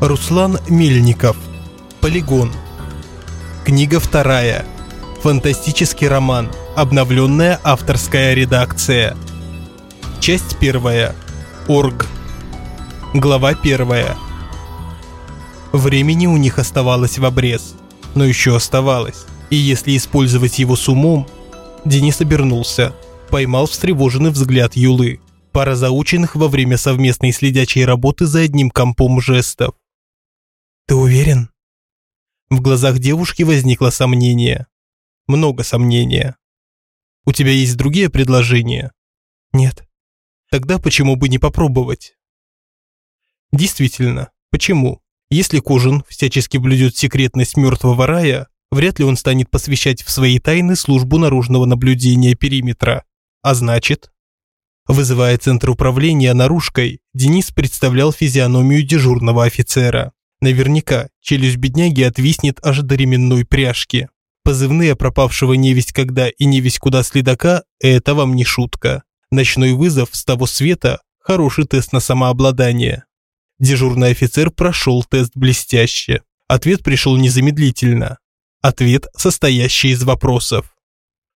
Руслан Мельников. Полигон. Книга вторая. Фантастический роман. Обновленная авторская редакция. Часть первая. Орг. Глава первая. Времени у них оставалось в обрез. Но еще оставалось. И если использовать его с умом... Денис обернулся. Поймал встревоженный взгляд Юлы. Пара заученных во время совместной следячей работы за одним компом жестов. «Ты уверен?» В глазах девушки возникло сомнение. Много сомнения. «У тебя есть другие предложения?» «Нет». «Тогда почему бы не попробовать?» Действительно, почему? Если Кожин всячески блюдет секретность мертвого рая, вряд ли он станет посвящать в свои тайны службу наружного наблюдения периметра. А значит... Вызывая центр управления наружкой, Денис представлял физиономию дежурного офицера. Наверняка челюсть бедняги отвиснет аж до ременной пряжки. Позывные пропавшего невесть когда и невесть куда следака – это вам не шутка. Ночной вызов с того света – хороший тест на самообладание. Дежурный офицер прошел тест блестяще. Ответ пришел незамедлительно. Ответ, состоящий из вопросов.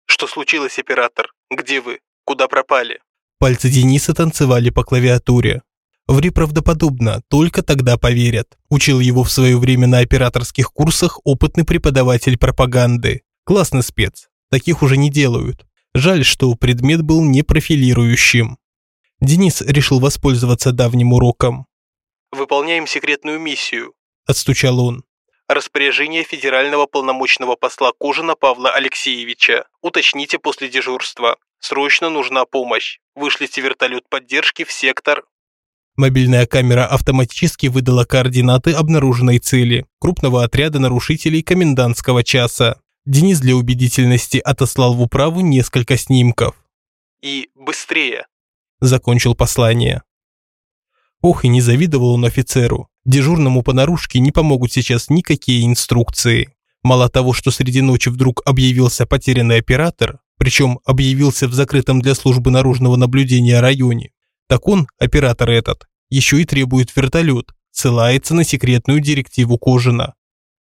«Что случилось, оператор? Где вы? Куда пропали?» Пальцы Дениса танцевали по клавиатуре. Ври правдоподобно, только тогда поверят. Учил его в свое время на операторских курсах опытный преподаватель пропаганды. Классный спец. Таких уже не делают. Жаль, что предмет был не профилирующим. Денис решил воспользоваться давним уроком. «Выполняем секретную миссию», – отстучал он. «Распоряжение федерального полномочного посла Кожина Павла Алексеевича. Уточните после дежурства. Срочно нужна помощь. Вышлите вертолет поддержки в сектор Мобильная камера автоматически выдала координаты обнаруженной цели – крупного отряда нарушителей комендантского часа. Денис для убедительности отослал в управу несколько снимков. «И быстрее!» – закончил послание. Ох, и не завидовал он офицеру. Дежурному по наружке не помогут сейчас никакие инструкции. Мало того, что среди ночи вдруг объявился потерянный оператор, причем объявился в закрытом для службы наружного наблюдения районе, так он, оператор этот, еще и требует вертолет, ссылается на секретную директиву Кожина.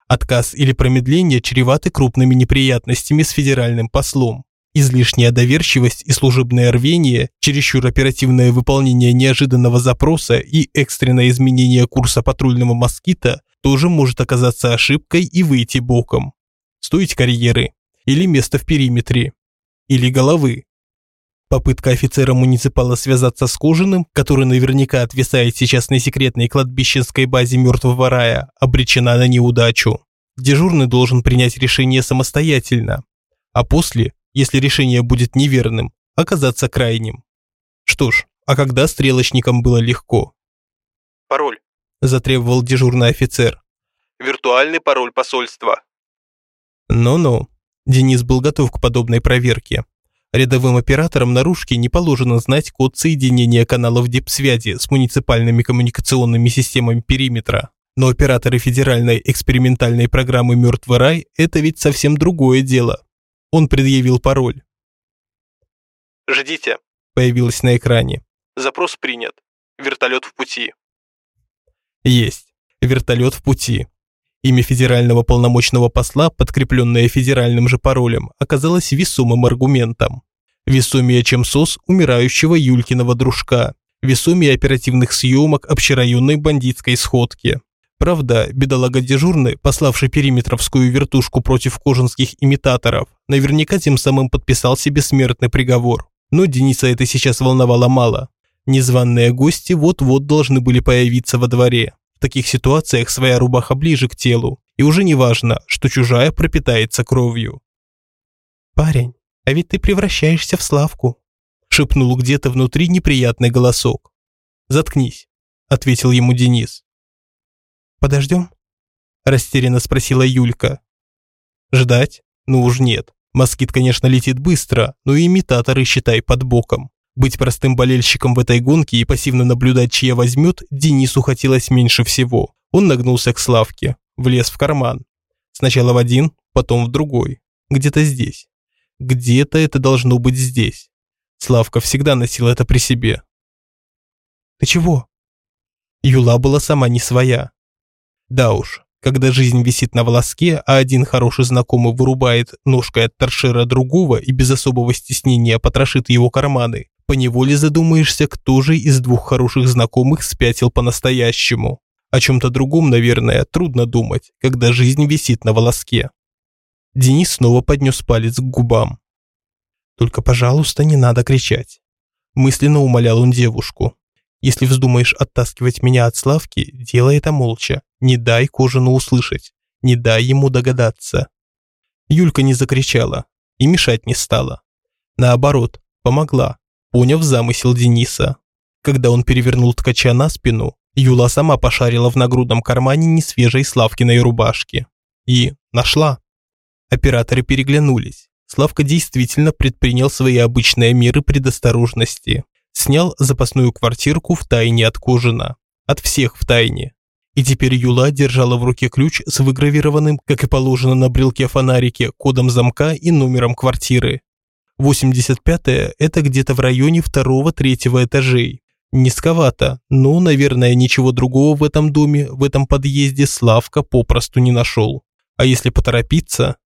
Отказ или промедление чреваты крупными неприятностями с федеральным послом. Излишняя доверчивость и служебное рвение, чересчур оперативное выполнение неожиданного запроса и экстренное изменение курса патрульного москита тоже может оказаться ошибкой и выйти боком. Стоить карьеры, или место в периметре, или головы, Попытка офицера муниципала связаться с Кожаным, который наверняка отвисает сейчас на секретной кладбищенской базе мертвого рая, обречена на неудачу. Дежурный должен принять решение самостоятельно, а после, если решение будет неверным, оказаться крайним. Что ж, а когда стрелочникам было легко? «Пароль», – затребовал дежурный офицер. «Виртуальный пароль посольства». Ну-ну, Денис был готов к подобной проверке. Рядовым операторам наружки не положено знать код соединения каналов дипсвязи с муниципальными коммуникационными системами периметра. Но операторы федеральной экспериментальной программы «Мертвый рай» – это ведь совсем другое дело. Он предъявил пароль. «Ждите», – появилось на экране. «Запрос принят. Вертолет в пути». Есть. Вертолет в пути. Имя федерального полномочного посла, подкрепленное федеральным же паролем, оказалось весомым аргументом. Весомее, чем СОС умирающего Юлькиного дружка. Весомее оперативных съемок общерайонной бандитской сходки. Правда, бедолага дежурный, пославший периметровскую вертушку против кожанских имитаторов, наверняка тем самым подписал себе смертный приговор. Но Дениса это сейчас волновало мало. Незваные гости вот-вот должны были появиться во дворе таких ситуациях своя рубаха ближе к телу, и уже не важно, что чужая пропитается кровью. «Парень, а ведь ты превращаешься в Славку», шепнул где-то внутри неприятный голосок. «Заткнись», – ответил ему Денис. «Подождем?» – растерянно спросила Юлька. «Ждать? Ну уж нет. Москит, конечно, летит быстро, но имитаторы считай под боком. Быть простым болельщиком в этой гонке и пассивно наблюдать, чья возьмет, Денису хотелось меньше всего. Он нагнулся к Славке, влез в карман. Сначала в один, потом в другой. Где-то здесь. Где-то это должно быть здесь. Славка всегда носил это при себе. «Ты чего?» Юла была сама не своя. Да уж, когда жизнь висит на волоске, а один хороший знакомый вырубает ножкой от торшера другого и без особого стеснения потрошит его карманы, поневоле задумаешься, кто же из двух хороших знакомых спятил по-настоящему. О чем-то другом, наверное, трудно думать, когда жизнь висит на волоске. Денис снова поднес палец к губам. «Только, пожалуйста, не надо кричать», – мысленно умолял он девушку. «Если вздумаешь оттаскивать меня от Славки, делай это молча, не дай Кожину услышать, не дай ему догадаться». Юлька не закричала и мешать не стала. Наоборот, помогла, поняв замысел Дениса. Когда он перевернул ткача на спину, Юла сама пошарила в нагрудном кармане несвежей Славкиной рубашки. И нашла. Операторы переглянулись. Славка действительно предпринял свои обычные меры предосторожности. Снял запасную квартирку в тайне от Кожина. От всех в тайне. И теперь Юла держала в руке ключ с выгравированным, как и положено на брелке фонарике, кодом замка и номером квартиры. 85-е – это где-то в районе второго-третьего этажей. Низковато, но, наверное, ничего другого в этом доме, в этом подъезде Славка попросту не нашел. А если поторопиться,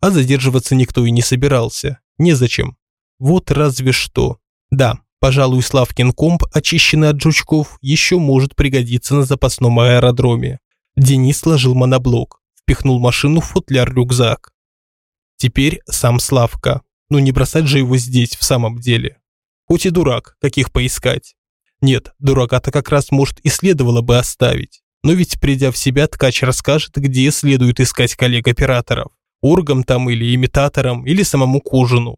а задерживаться никто и не собирался. Незачем. Вот разве что. Да, пожалуй, Славкин комп, очищенный от жучков, еще может пригодиться на запасном аэродроме. Денис сложил моноблок, впихнул машину в футляр-рюкзак. Теперь сам Славка. Ну не бросать же его здесь в самом деле. Хоть и дурак, каких поискать. Нет, дурака-то как раз, может, и следовало бы оставить. Но ведь придя в себя, ткач расскажет, где следует искать коллег-операторов оргом там или имитатором, или самому Кожину.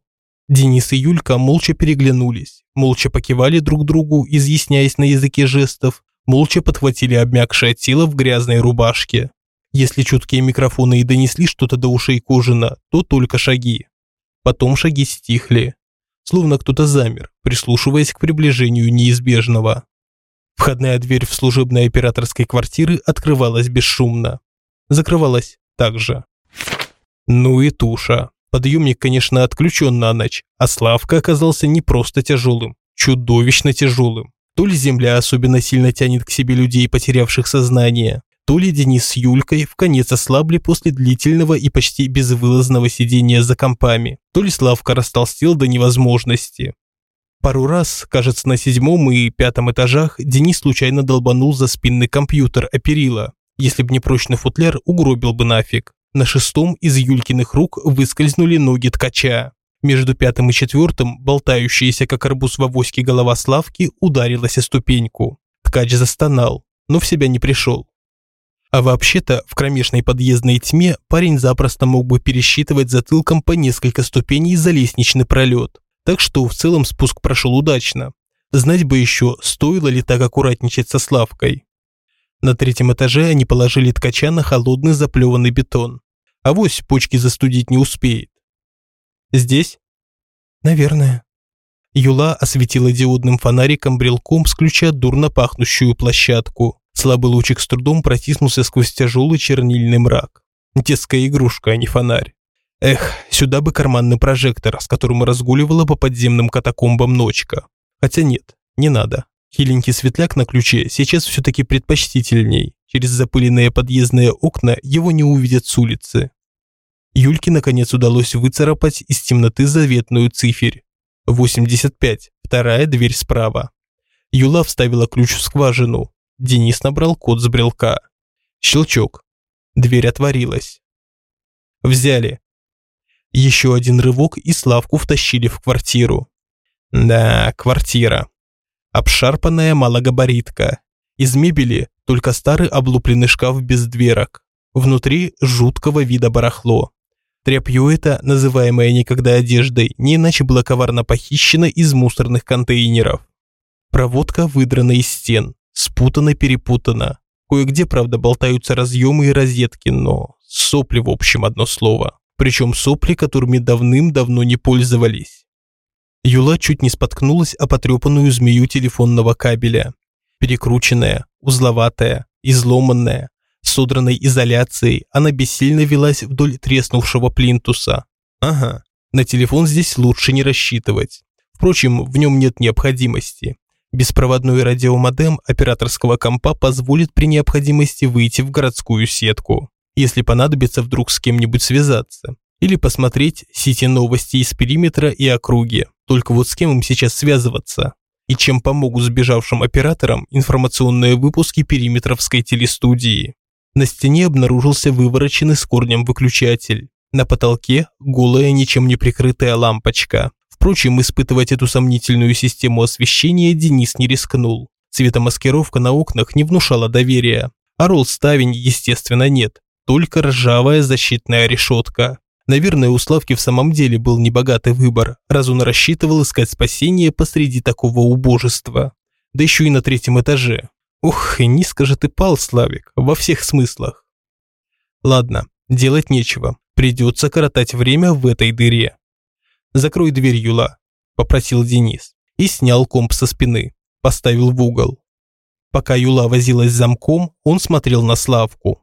Денис и Юлька молча переглянулись, молча покивали друг другу, изъясняясь на языке жестов, молча подхватили обмякшее тело в грязной рубашке. Если чуткие микрофоны и донесли что-то до ушей Кожина, то только шаги. Потом шаги стихли, словно кто-то замер, прислушиваясь к приближению неизбежного. Входная дверь в служебной операторской квартиры открывалась бесшумно. Закрывалась также. Ну и туша. Подъемник, конечно, отключен на ночь, а Славка оказался не просто тяжелым, чудовищно тяжелым. То ли земля особенно сильно тянет к себе людей, потерявших сознание, то ли Денис с Юлькой в конец ослабли после длительного и почти безвылазного сидения за компами, то ли Славка растолстел до невозможности. Пару раз, кажется, на седьмом и пятом этажах Денис случайно долбанул за спинный компьютер оперила. Если б не прочный футляр, угробил бы нафиг. На шестом из Юлькиных рук выскользнули ноги ткача. Между пятым и четвертым, болтающаяся как арбуз в авоське голова Славки, ударилась о ступеньку. Ткач застонал, но в себя не пришел. А вообще-то, в кромешной подъездной тьме парень запросто мог бы пересчитывать затылком по несколько ступеней за лестничный пролет. Так что в целом спуск прошел удачно. Знать бы еще, стоило ли так аккуратничать со Славкой. На третьем этаже они положили ткача на холодный заплеванный бетон. Авось почки застудить не успеет. «Здесь?» «Наверное». Юла осветила диодным фонариком брелком с дурно пахнущую площадку. Слабый лучик с трудом протиснулся сквозь тяжелый чернильный мрак. Детская игрушка, а не фонарь. Эх, сюда бы карманный прожектор, с которым разгуливала по подземным катакомбам ночка. Хотя нет, не надо. Хиленький светляк на ключе сейчас все-таки предпочтительней. Через запыленные подъездные окна его не увидят с улицы. Юльке наконец удалось выцарапать из темноты заветную циферь. 85, вторая дверь справа. Юла вставила ключ в скважину. Денис набрал код с брелка. Щелчок. Дверь отворилась. Взяли. Еще один рывок и Славку втащили в квартиру. Да, квартира. Обшарпанная малогабаритка. Из мебели только старый облупленный шкаф без дверок. Внутри жуткого вида барахло. Тряпью это, называемое никогда одеждой, не иначе было коварно похищено из мусорных контейнеров. Проводка выдрана из стен, спутана-перепутана. Кое-где, правда, болтаются разъемы и розетки, но сопли в общем одно слово. Причем сопли, которыми давным-давно не пользовались. Юла чуть не споткнулась о потрепанную змею телефонного кабеля. Перекрученная, узловатая, изломанная, с содранной изоляцией, она бессильно велась вдоль треснувшего плинтуса. Ага, на телефон здесь лучше не рассчитывать. Впрочем, в нем нет необходимости. Беспроводной радиомодем операторского компа позволит при необходимости выйти в городскую сетку, если понадобится вдруг с кем-нибудь связаться, или посмотреть сети новости из периметра и округи. Только вот с кем им сейчас связываться? И чем помогут сбежавшим операторам информационные выпуски периметровской телестудии? На стене обнаружился вывороченный с корнем выключатель. На потолке голая, ничем не прикрытая лампочка. Впрочем, испытывать эту сомнительную систему освещения Денис не рискнул. Цветомаскировка на окнах не внушала доверия. А ролл-ставень, естественно, нет. Только ржавая защитная решетка. Наверное, у Славки в самом деле был небогатый выбор, раз он рассчитывал искать спасение посреди такого убожества. Да еще и на третьем этаже. Ух, и низко же ты пал, Славик, во всех смыслах. Ладно, делать нечего. Придется коротать время в этой дыре. «Закрой дверь, Юла», – попросил Денис. И снял комп со спины, поставил в угол. Пока Юла возилась с замком, он смотрел на Славку.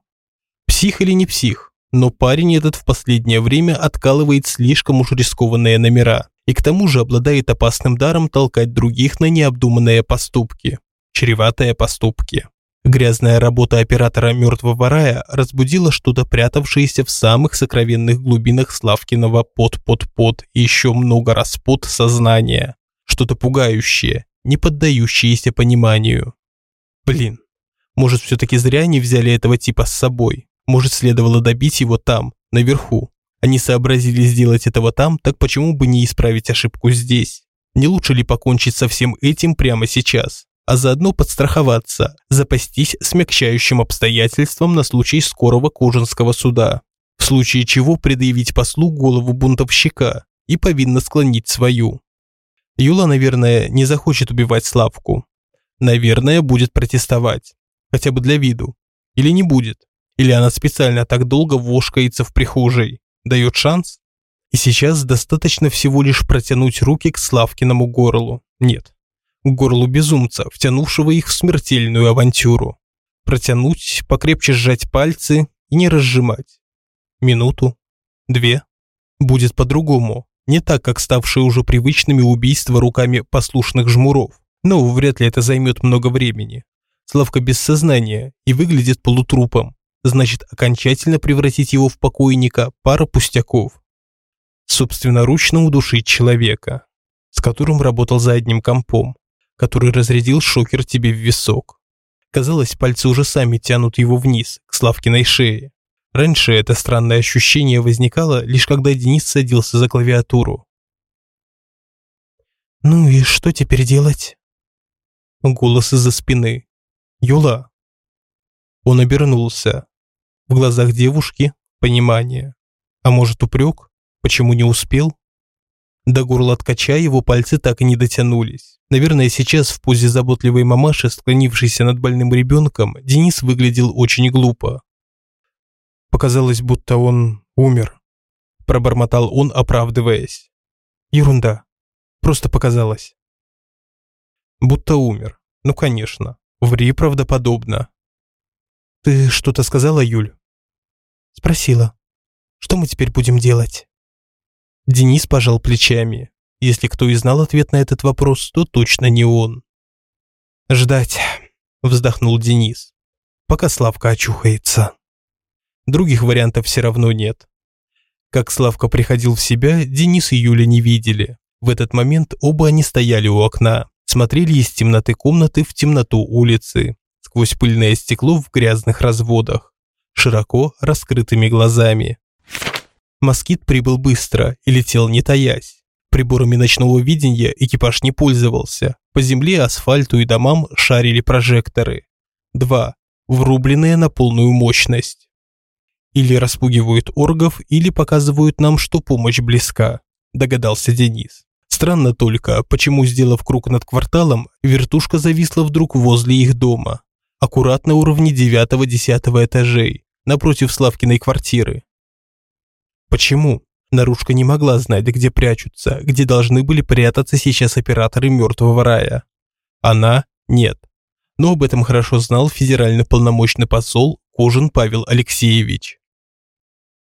Псих или не псих, но парень этот в последнее время откалывает слишком уж рискованные номера и к тому же обладает опасным даром толкать других на необдуманные поступки, чреватые поступки. Грязная работа оператора мертвого рая разбудила что-то прятавшееся в самых сокровенных глубинах Славкиного под-под-под еще много раз под сознания. Что-то пугающее, не поддающееся пониманию. Блин, может все-таки зря они взяли этого типа с собой? Может следовало добить его там, наверху? Они сообразили сделать этого там, так почему бы не исправить ошибку здесь? Не лучше ли покончить со всем этим прямо сейчас? А заодно подстраховаться, запастись смягчающим обстоятельством на случай скорого Кожинского суда, в случае чего предъявить послу голову бунтовщика и повинно склонить свою. Юла, наверное, не захочет убивать Славку. Наверное, будет протестовать. Хотя бы для виду. Или не будет. Или она специально так долго вошкается в прихожей. Дает шанс? И сейчас достаточно всего лишь протянуть руки к Славкиному горлу. Нет, к горлу безумца, втянувшего их в смертельную авантюру. Протянуть, покрепче сжать пальцы и не разжимать. Минуту, две. Будет по-другому, не так, как ставшие уже привычными убийства руками послушных жмуров. Но вряд ли это займет много времени. Славка без сознания и выглядит полутрупом. Значит, окончательно превратить его в покойника пара пустяков. Собственноручно удушить человека, с которым работал за одним компом который разрядил шокер тебе в висок. Казалось, пальцы уже сами тянут его вниз, к Славкиной шее. Раньше это странное ощущение возникало, лишь когда Денис садился за клавиатуру. «Ну и что теперь делать?» Голос из-за спины. «Юла». Он обернулся. В глазах девушки понимание. А может упрек? Почему не успел? До горла ткача его пальцы так и не дотянулись. Наверное, сейчас в позе заботливой мамаши, склонившейся над больным ребенком, Денис выглядел очень глупо. Показалось, будто он умер. Пробормотал он, оправдываясь. Ерунда. Просто показалось. Будто умер. Ну, конечно. Ври правдоподобно. Ты что-то сказала, Юль? Спросила. Что мы теперь будем делать? Денис пожал плечами. Если кто и знал ответ на этот вопрос, то точно не он. «Ждать», – вздохнул Денис, – «пока Славка очухается». Других вариантов все равно нет. Как Славка приходил в себя, Денис и Юля не видели. В этот момент оба они стояли у окна, смотрели из темноты комнаты в темноту улицы, сквозь пыльное стекло в грязных разводах, широко раскрытыми глазами. Москит прибыл быстро и летел не таясь. Приборами ночного видения экипаж не пользовался. По земле, асфальту и домам шарили прожекторы. Два. Врубленные на полную мощность. Или распугивают оргов, или показывают нам, что помощь близка, догадался Денис. Странно только, почему, сделав круг над кварталом, вертушка зависла вдруг возле их дома, аккуратно уровне 9-10 этажей, напротив Славкиной квартиры. Почему? Нарушка не могла знать, где прячутся, где должны были прятаться сейчас операторы мертвого рая. Она – нет. Но об этом хорошо знал федеральный полномочный посол Кожин Павел Алексеевич.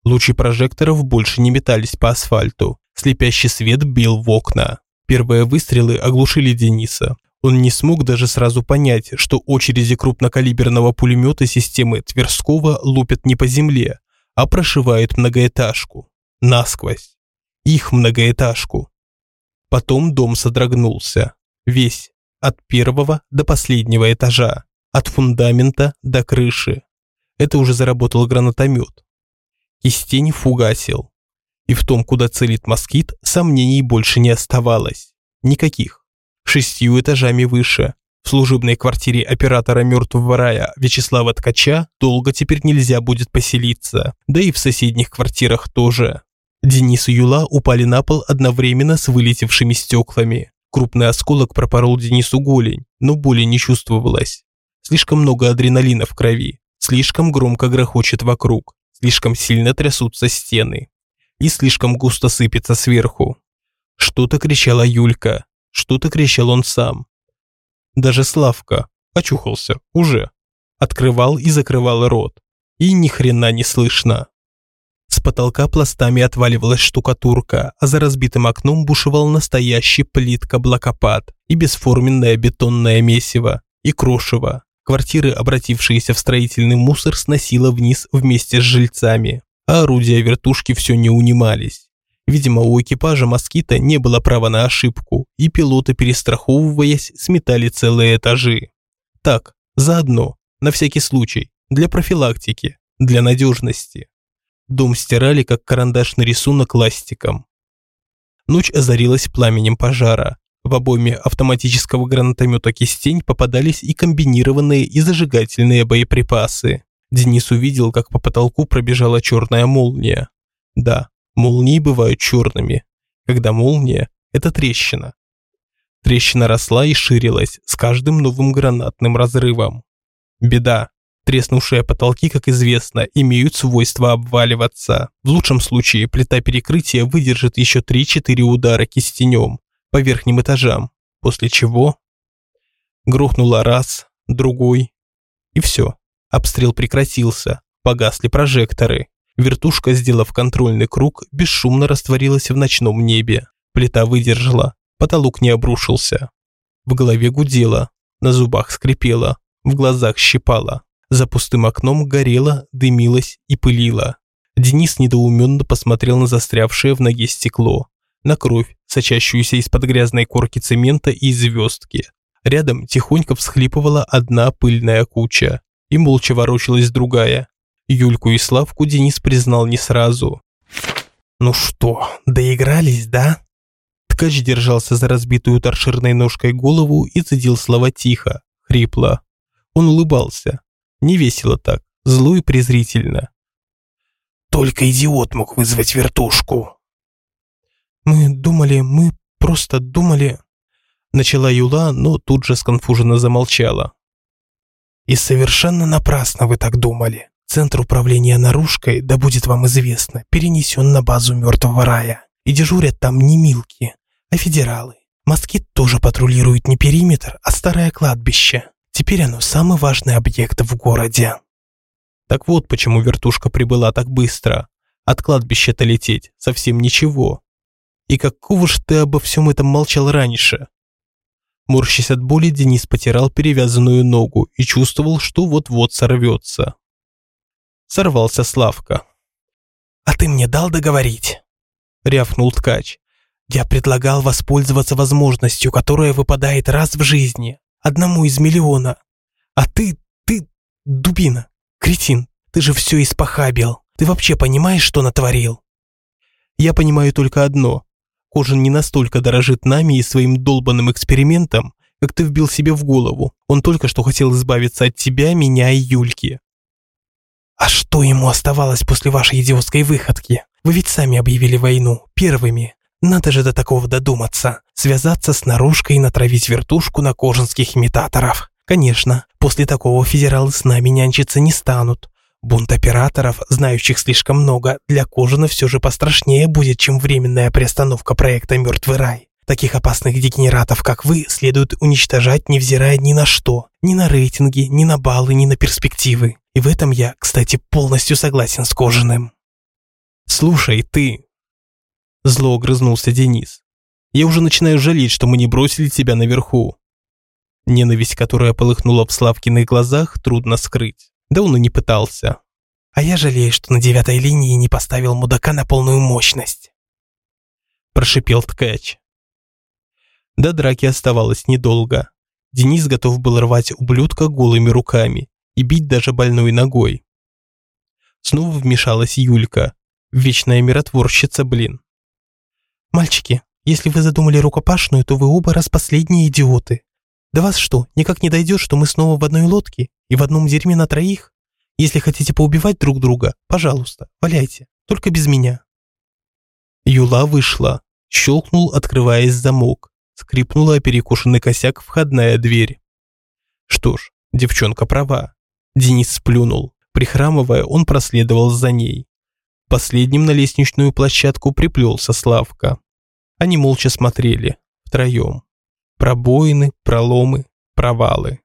Лучи прожекторов больше не метались по асфальту. Слепящий свет бил в окна. Первые выстрелы оглушили Дениса. Он не смог даже сразу понять, что очереди крупнокалиберного пулемета системы Тверского лупят не по земле, а прошивают многоэтажку. Насквозь. Их многоэтажку. Потом дом содрогнулся. Весь. От первого до последнего этажа. От фундамента до крыши. Это уже заработал гранатомет. Кистень фугасил. И в том, куда целит москит, сомнений больше не оставалось. Никаких. Шестью этажами выше. В служебной квартире оператора мертвого рая Вячеслава Ткача долго теперь нельзя будет поселиться, да и в соседних квартирах тоже. Денис и Юла упали на пол одновременно с вылетевшими стеклами. Крупный осколок пропорол Денису голень, но боли не чувствовалось. Слишком много адреналина в крови, слишком громко грохочет вокруг, слишком сильно трясутся стены и слишком густо сыпется сверху. Что-то кричала Юлька, что-то кричал он сам. Даже Славка очухался уже. Открывал и закрывал рот. И ни хрена не слышно. С потолка пластами отваливалась штукатурка, а за разбитым окном бушевал настоящий плитка-блокопад и бесформенное бетонное месиво, и крошево. Квартиры, обратившиеся в строительный мусор, сносило вниз вместе с жильцами а орудия вертушки все не унимались. Видимо, у экипажа «Москита» не было права на ошибку, и пилоты, перестраховываясь, сметали целые этажи. Так, заодно, на всякий случай, для профилактики, для надежности. Дом стирали, как карандашный рисунок ластиком. Ночь озарилась пламенем пожара. В обойме автоматического гранатомета «Кистень» попадались и комбинированные и зажигательные боеприпасы. Денис увидел, как по потолку пробежала черная молния. Да, молнии бывают черными. Когда молния – это трещина. Трещина росла и ширилась с каждым новым гранатным разрывом. Беда. Треснувшие потолки, как известно, имеют свойство обваливаться. В лучшем случае плита перекрытия выдержит еще 3-4 удара кистенем по верхним этажам, после чего грохнула раз, другой, и все. Обстрел прекратился, погасли прожекторы. Вертушка, сделав контрольный круг, бесшумно растворилась в ночном небе. Плита выдержала, потолок не обрушился. В голове гудело, на зубах скрипело, в глазах щипало. За пустым окном горело, дымилось и пылило. Денис недоуменно посмотрел на застрявшее в ноге стекло, на кровь, сочащуюся из-под грязной корки цемента и звездки. Рядом тихонько всхлипывала одна пыльная куча и молча ворочалась другая. Юльку и Славку Денис признал не сразу. «Ну что, доигрались, да?» Ткач держался за разбитую торшерной ножкой голову и цедил слова тихо, хрипло. Он улыбался. Не весело так, зло и презрительно. «Только идиот мог вызвать вертушку». «Мы думали, мы просто думали...» Начала Юла, но тут же сконфуженно замолчала. И совершенно напрасно вы так думали. Центр управления наружкой, да будет вам известно, перенесен на базу мертвого рая. И дежурят там не милки, а федералы. Москит тоже патрулирует не периметр, а старое кладбище. Теперь оно самый важный объект в городе. Так вот почему вертушка прибыла так быстро. От кладбища-то лететь совсем ничего. И какого ж ты обо всем этом молчал раньше? Морщась от боли, Денис потирал перевязанную ногу и чувствовал, что вот-вот сорвется. Сорвался Славка. «А ты мне дал договорить?» – рявкнул ткач. «Я предлагал воспользоваться возможностью, которая выпадает раз в жизни, одному из миллиона. А ты, ты, дубина, кретин, ты же все испохабил. Ты вообще понимаешь, что натворил?» «Я понимаю только одно. Кожин не настолько дорожит нами и своим долбанным экспериментом, как ты вбил себе в голову. Он только что хотел избавиться от тебя, меня и Юльки. А что ему оставалось после вашей идиотской выходки? Вы ведь сами объявили войну, первыми. Надо же до такого додуматься. Связаться с наружкой и натравить вертушку на кожинских имитаторов. Конечно, после такого федералы с нами нянчиться не станут. Бунт операторов, знающих слишком много, для Кожина все же пострашнее будет, чем временная приостановка проекта «Мертвый рай». Таких опасных дегенератов, как вы, следует уничтожать, невзирая ни на что. Ни на рейтинги, ни на баллы, ни на перспективы. И в этом я, кстати, полностью согласен с Кожиным. «Слушай, ты...» Зло огрызнулся Денис. «Я уже начинаю жалеть, что мы не бросили тебя наверху. Ненависть, которая полыхнула в Славкиных глазах, трудно скрыть. Да он и не пытался. «А я жалею, что на девятой линии не поставил мудака на полную мощность», прошипел ткач. До драки оставалось недолго. Денис готов был рвать ублюдка голыми руками и бить даже больной ногой. Снова вмешалась Юлька. Вечная миротворщица, блин. «Мальчики, если вы задумали рукопашную, то вы оба раз последние идиоты. До вас что, никак не дойдет, что мы снова в одной лодке и в одном дерьме на троих? Если хотите поубивать друг друга, пожалуйста, валяйте, только без меня». Юла вышла, щелкнул, открываясь замок, скрипнула перекушенный косяк входная дверь. Что ж, девчонка права. Денис сплюнул. Прихрамывая, он проследовал за ней. Последним на лестничную площадку приплелся Славка. Они молча смотрели, втроем. Пробоины, проломы, провалы.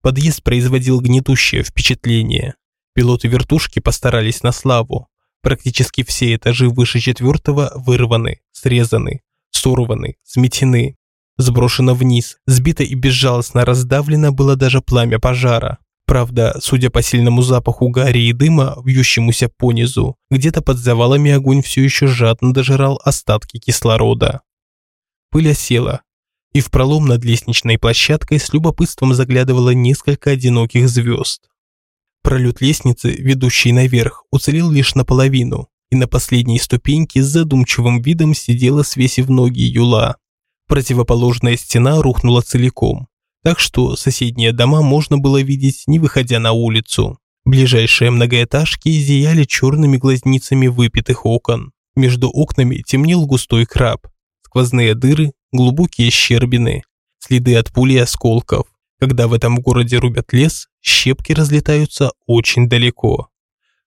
Подъезд производил гнетущее впечатление. Пилоты вертушки постарались на славу. Практически все этажи выше четвертого вырваны, срезаны, сорваны, сметены. Сброшено вниз, сбито и безжалостно раздавлено было даже пламя пожара. Правда, судя по сильному запаху гари и дыма, вьющемуся понизу, где-то под завалами огонь все еще жадно дожирал остатки кислорода. Пыль осела, и в пролом над лестничной площадкой с любопытством заглядывало несколько одиноких звезд. Пролет лестницы, ведущий наверх, уцелел лишь наполовину, и на последней ступеньке с задумчивым видом сидела, свесив ноги Юла. Противоположная стена рухнула целиком, так что соседние дома можно было видеть, не выходя на улицу. Ближайшие многоэтажки зияли черными глазницами выпитых окон. Между окнами темнел густой краб. Сквозные дыры, глубокие щербины, следы от пули и осколков. Когда в этом городе рубят лес, щепки разлетаются очень далеко.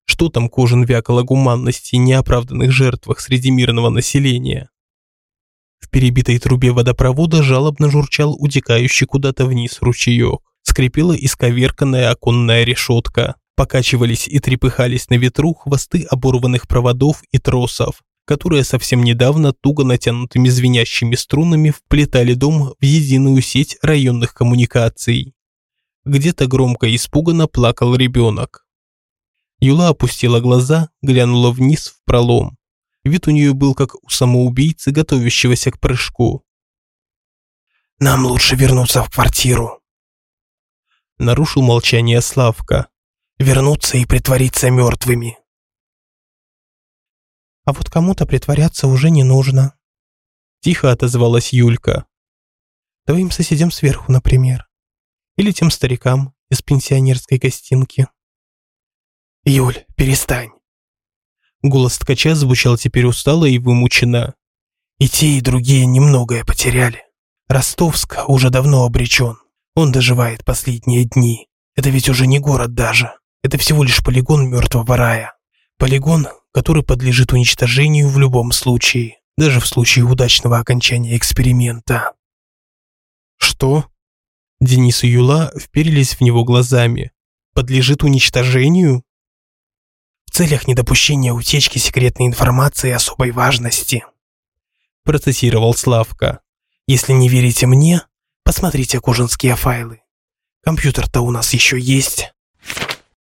Что там Кожин вякал о гуманности и неоправданных жертвах среди мирного населения? В перебитой трубе водопровода жалобно журчал утекающий куда-то вниз ручеек. Скрипела исковерканная оконная решетка. Покачивались и трепыхались на ветру хвосты оборванных проводов и тросов, которые совсем недавно туго натянутыми звенящими струнами вплетали дом в единую сеть районных коммуникаций. Где-то громко и испуганно плакал ребенок. Юла опустила глаза, глянула вниз в пролом. Вид у нее был как у самоубийцы, готовящегося к прыжку. «Нам лучше вернуться в квартиру», – нарушил молчание Славка. «Вернуться и притвориться мертвыми». «А вот кому-то притворяться уже не нужно», – тихо отозвалась Юлька. «Твоим соседям сверху, например. Или тем старикам из пенсионерской гостинки». «Юль, перестань. Голос ткача звучал теперь устало и вымученно. «И те, и другие немногое потеряли. Ростовск уже давно обречен. Он доживает последние дни. Это ведь уже не город даже. Это всего лишь полигон мертвого рая. Полигон, который подлежит уничтожению в любом случае, даже в случае удачного окончания эксперимента». «Что?» Денис и Юла вперились в него глазами. «Подлежит уничтожению?» Целях недопущения утечки секретной информации особой важности. Процессировал Славка. Если не верите мне, посмотрите кожанские файлы. Компьютер-то у нас еще есть.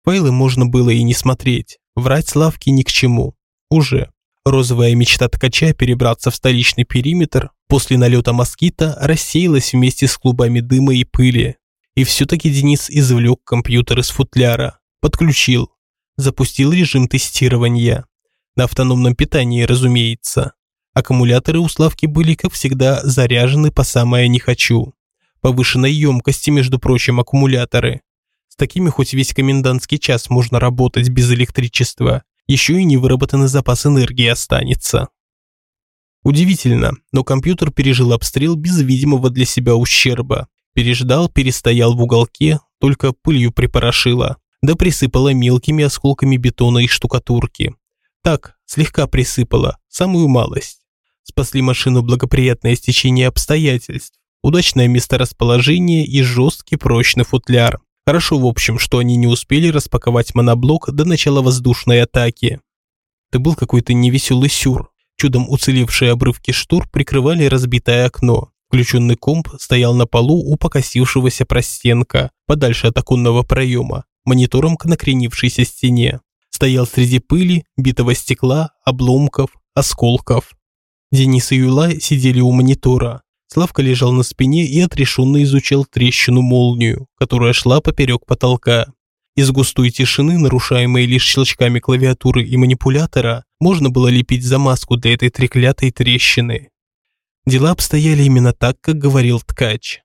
Файлы можно было и не смотреть. Врать Славке ни к чему. Уже. Розовая мечта ткача перебраться в столичный периметр после налета москита рассеялась вместе с клубами дыма и пыли. И все-таки Денис извлек компьютер из футляра, подключил, запустил режим тестирования. На автономном питании, разумеется. Аккумуляторы у Славки были, как всегда, заряжены по самое не хочу. Повышенной емкости, между прочим, аккумуляторы. С такими хоть весь комендантский час можно работать без электричества. Еще и не выработанный запас энергии останется. Удивительно, но компьютер пережил обстрел без видимого для себя ущерба. Переждал, перестоял в уголке, только пылью припорошило да присыпала мелкими осколками бетона и штукатурки. Так, слегка присыпала, самую малость. Спасли машину благоприятное стечение обстоятельств, удачное месторасположение и жесткий прочный футляр. Хорошо, в общем, что они не успели распаковать моноблок до начала воздушной атаки. Это был какой-то невеселый сюр. Чудом уцелевшие обрывки штор прикрывали разбитое окно. Включенный комп стоял на полу у покосившегося простенка, подальше от оконного проема, монитором к накренившейся стене. Стоял среди пыли, битого стекла, обломков, осколков. Денис и Юла сидели у монитора. Славка лежал на спине и отрешенно изучал трещину-молнию, которая шла поперек потолка. Из густой тишины, нарушаемой лишь щелчками клавиатуры и манипулятора, можно было лепить замазку для этой треклятой трещины. Дела обстояли именно так, как говорил ткач.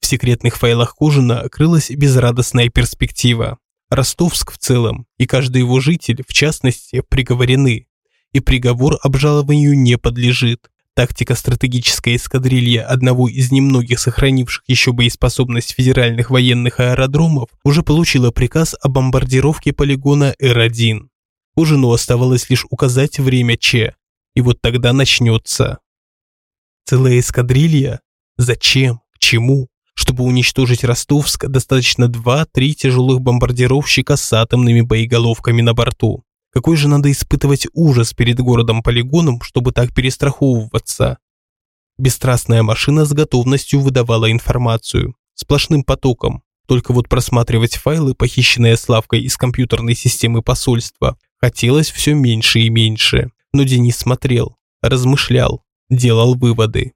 В секретных файлах Кожина крылась безрадостная перспектива. Ростовск в целом и каждый его житель, в частности, приговорены. И приговор обжалованию не подлежит. Тактика стратегическая эскадрилья одного из немногих сохранивших еще боеспособность федеральных военных аэродромов уже получила приказ о бомбардировке полигона Р-1. Ужину оставалось лишь указать время Ч, и вот тогда начнется. Целая эскадрилья? Зачем? К чему? Чтобы уничтожить Ростовск, достаточно 2-3 тяжелых бомбардировщика с атомными боеголовками на борту. Какой же надо испытывать ужас перед городом-полигоном, чтобы так перестраховываться? Бесстрастная машина с готовностью выдавала информацию. Сплошным потоком. Только вот просматривать файлы, похищенные Славкой из компьютерной системы посольства, хотелось все меньше и меньше. Но Денис смотрел, размышлял, делал выводы.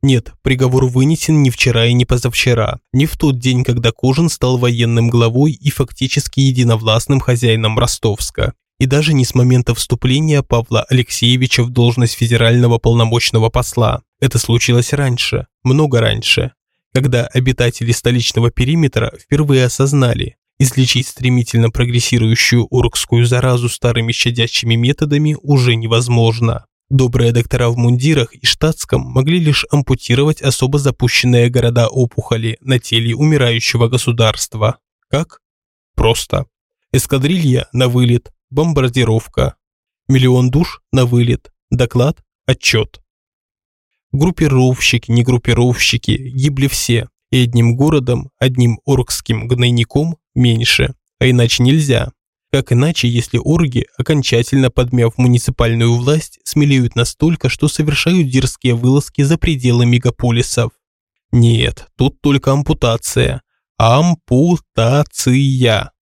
Нет, приговор вынесен не вчера и не позавчера, не в тот день, когда Кожин стал военным главой и фактически единовластным хозяином Ростовска, и даже не с момента вступления Павла Алексеевича в должность федерального полномочного посла. Это случилось раньше, много раньше, когда обитатели столичного периметра впервые осознали, излечить стремительно прогрессирующую уркскую заразу старыми щадящими методами уже невозможно. Добрые доктора в мундирах и штатском могли лишь ампутировать особо запущенные города опухоли на теле умирающего государства. Как? Просто. Эскадрилья на вылет, бомбардировка. Миллион душ на вылет, доклад, отчет. Группировщики, не группировщики, гибли все, и одним городом, одним оркским гнойником меньше, а иначе нельзя. Как иначе, если орги, окончательно подмяв муниципальную власть, смелеют настолько, что совершают дерзкие вылазки за пределы мегаполисов? Нет, тут только ампутация. Ампутация.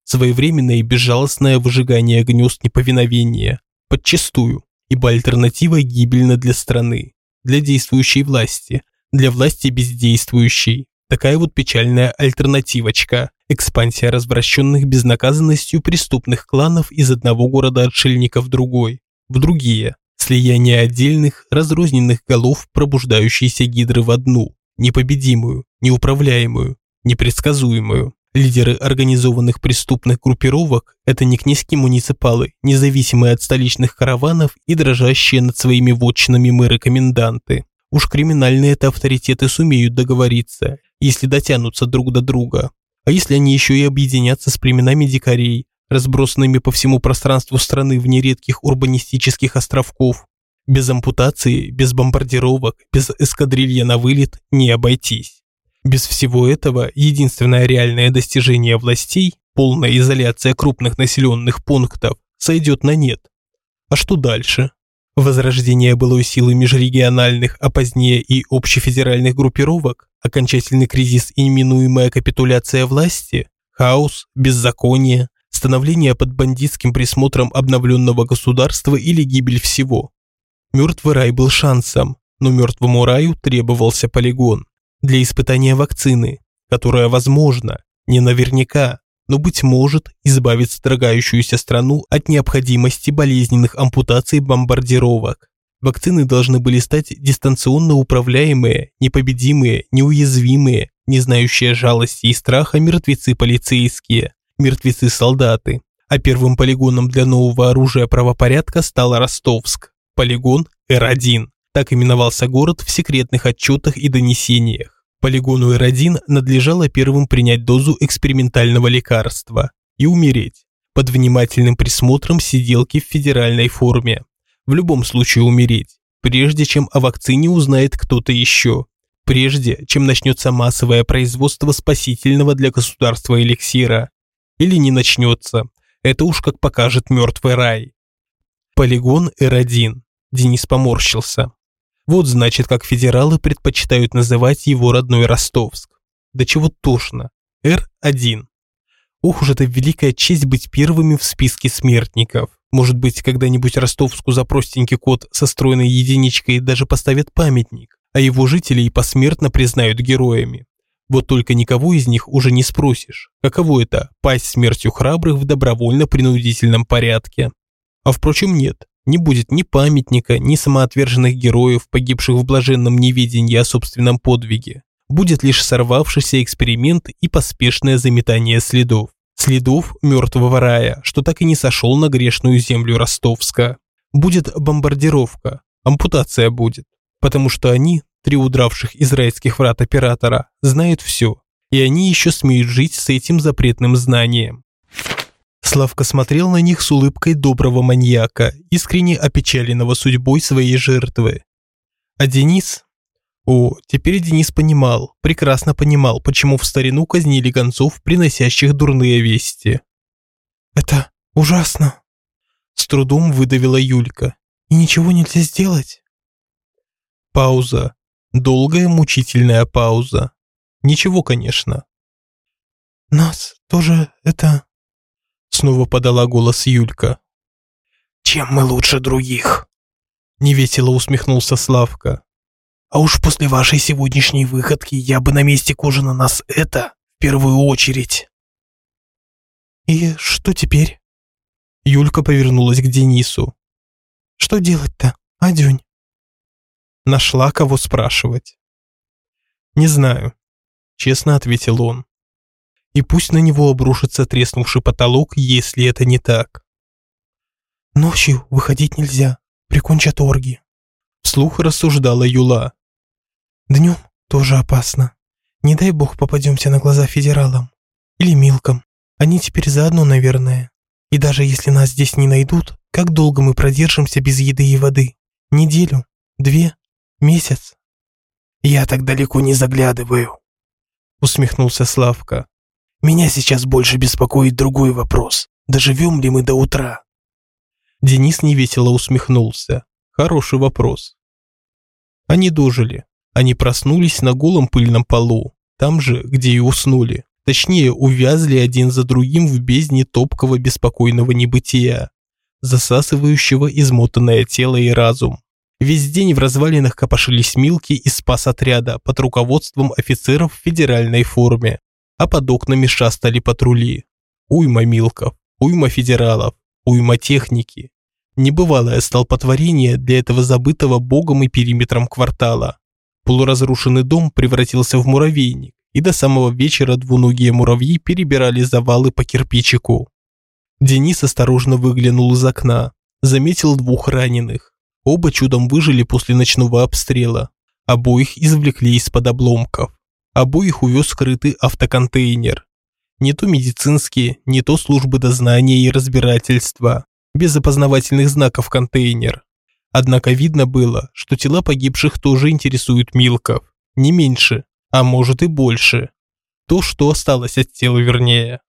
Своевременное и безжалостное выжигание гнезд неповиновения. Подчистую. Ибо альтернатива гибельна для страны. Для действующей власти. Для власти бездействующей. Такая вот печальная альтернативочка. Экспансия развращенных безнаказанностью преступных кланов из одного города-отшельника в другой, в другие. Слияние отдельных, разрозненных голов пробуждающейся гидры в одну, непобедимую, неуправляемую, непредсказуемую. Лидеры организованных преступных группировок – это не князьки муниципалы, независимые от столичных караванов и дрожащие над своими вотчинами мэры-коменданты. Уж криминальные-то авторитеты сумеют договориться, если дотянутся друг до друга. А если они еще и объединятся с племенами дикарей, разбросанными по всему пространству страны в нередких урбанистических островков? Без ампутации, без бомбардировок, без эскадрилья на вылет не обойтись. Без всего этого единственное реальное достижение властей, полная изоляция крупных населенных пунктов, сойдет на нет. А что дальше? Возрождение былой силы межрегиональных, а позднее и общефедеральных группировок, окончательный кризис и неминуемая капитуляция власти, хаос, беззаконие, становление под бандитским присмотром обновленного государства или гибель всего. Мертвый рай был шансом, но мертвому раю требовался полигон для испытания вакцины, которая, возможно, не наверняка, но, быть может, избавит строгающуюся страну от необходимости болезненных ампутаций бомбардировок. Вакцины должны были стать дистанционно управляемые, непобедимые, неуязвимые, не знающие жалости и страха мертвецы полицейские, мертвецы-солдаты. А первым полигоном для нового оружия правопорядка стал Ростовск, полигон Р-1. Так именовался город в секретных отчетах и донесениях. Полигону Р1 надлежало первым принять дозу экспериментального лекарства и умереть под внимательным присмотром сиделки в федеральной форме. В любом случае умереть, прежде чем о вакцине узнает кто-то еще, прежде чем начнется массовое производство спасительного для государства эликсира. Или не начнется, это уж как покажет мертвый рай. Полигон Р1. Денис поморщился. Вот значит, как федералы предпочитают называть его родной Ростовск. Да чего тошно. Р-1. Ох уж это великая честь быть первыми в списке смертников. Может быть, когда-нибудь Ростовску за простенький код со стройной единичкой даже поставят памятник, а его жителей посмертно признают героями. Вот только никого из них уже не спросишь, каково это – пасть смертью храбрых в добровольно-принудительном порядке. А впрочем, нет, не будет ни памятника, ни самоотверженных героев, погибших в блаженном неведении о собственном подвиге. Будет лишь сорвавшийся эксперимент и поспешное заметание следов. Следов мертвого рая, что так и не сошел на грешную землю Ростовска. Будет бомбардировка, ампутация будет, потому что они Три удравших израильских врат оператора знают все, и они еще смеют жить с этим запретным знанием. Славка смотрел на них с улыбкой доброго маньяка, искренне опечаленного судьбой своей жертвы. А Денис? О, теперь Денис понимал, прекрасно понимал, почему в старину казнили гонцов, приносящих дурные вести. «Это ужасно!» С трудом выдавила Юлька. «И ничего нельзя сделать?» Пауза. Долгая мучительная пауза. Ничего, конечно. «Нас тоже это...» Снова подала голос Юлька. «Чем мы лучше других?» Невесело усмехнулся Славка. «А уж после вашей сегодняшней выходки я бы на месте Кожина нас это в первую очередь». «И что теперь?» Юлька повернулась к Денису. «Что делать-то, Адюнь?» Нашла кого спрашивать. Не знаю, честно ответил он. И пусть на него обрушится треснувший потолок, если это не так. Ночью выходить нельзя, прикончат орги. Вслух рассуждала Юла. Днем тоже опасно. Не дай бог попадемся на глаза федералам. Или милкам. Они теперь заодно, наверное. И даже если нас здесь не найдут, как долго мы продержимся без еды и воды? Неделю? Две? Месяц? Я так далеко не заглядываю. Усмехнулся Славка. Меня сейчас больше беспокоит другой вопрос. Доживем ли мы до утра? Денис невесело усмехнулся. Хороший вопрос. Они дожили. Они проснулись на голом пыльном полу, там же, где и уснули. Точнее, увязли один за другим в бездне топкого беспокойного небытия, засасывающего измотанное тело и разум. Весь день в развалинах копошились милки из спас-отряда под руководством офицеров в федеральной форме, а под окнами шастали патрули. Уйма милков, уйма федералов, уйма техники. Небывалое столпотворение для этого забытого богом и периметром квартала. Полуразрушенный дом превратился в муравейник, и до самого вечера двуногие муравьи перебирали завалы по кирпичику. Денис осторожно выглянул из окна, заметил двух раненых. Оба чудом выжили после ночного обстрела. Обоих извлекли из-под обломков. Обоих увез скрытый автоконтейнер. Не то медицинские, не то службы дознания и разбирательства. Без опознавательных знаков контейнер. Однако видно было, что тела погибших тоже интересуют Милков. Не меньше, а может и больше. То, что осталось от тела вернее.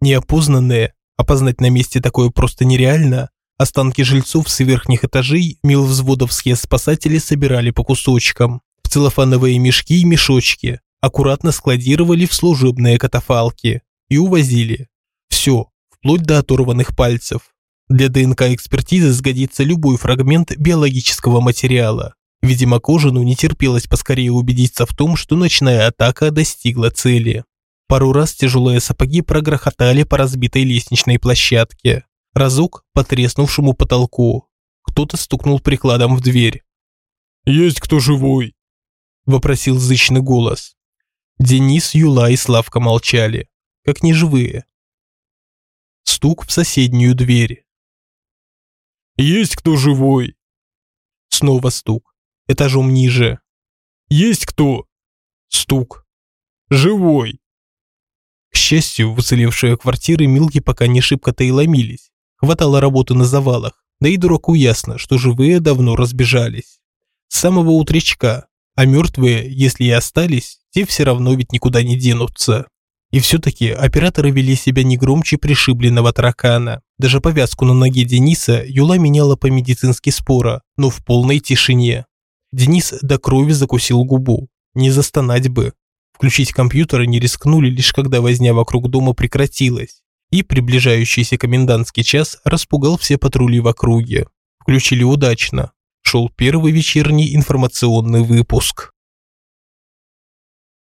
Неопознанные, опознать на месте такое просто нереально, Останки жильцов с верхних этажей милвзводовские спасатели собирали по кусочкам. В целлофановые мешки и мешочки аккуратно складировали в служебные катафалки и увозили. Все, вплоть до оторванных пальцев. Для ДНК-экспертизы сгодится любой фрагмент биологического материала. Видимо, Кожину не терпелось поскорее убедиться в том, что ночная атака достигла цели. Пару раз тяжелые сапоги прогрохотали по разбитой лестничной площадке разок по треснувшему потолку. Кто-то стукнул прикладом в дверь. «Есть кто живой?» – вопросил зычный голос. Денис, Юла и Славка молчали, как неживые. Стук в соседнюю дверь. «Есть кто живой?» Снова стук, этажом ниже. «Есть кто?» Стук. «Живой!» К счастью, в уцелевшие квартиры Милки пока не шибко-то и ломились. Хватало работы на завалах, да и дураку ясно, что живые давно разбежались. С самого утречка, а мертвые, если и остались, те все равно ведь никуда не денутся. И все-таки операторы вели себя не громче пришибленного таракана. Даже повязку на ноге Дениса Юла меняла по-медицински спора, но в полной тишине. Денис до крови закусил губу. Не застонать бы. Включить компьютеры не рискнули, лишь когда возня вокруг дома прекратилась. И приближающийся комендантский час распугал все патрули в округе. Включили удачно. Шел первый вечерний информационный выпуск.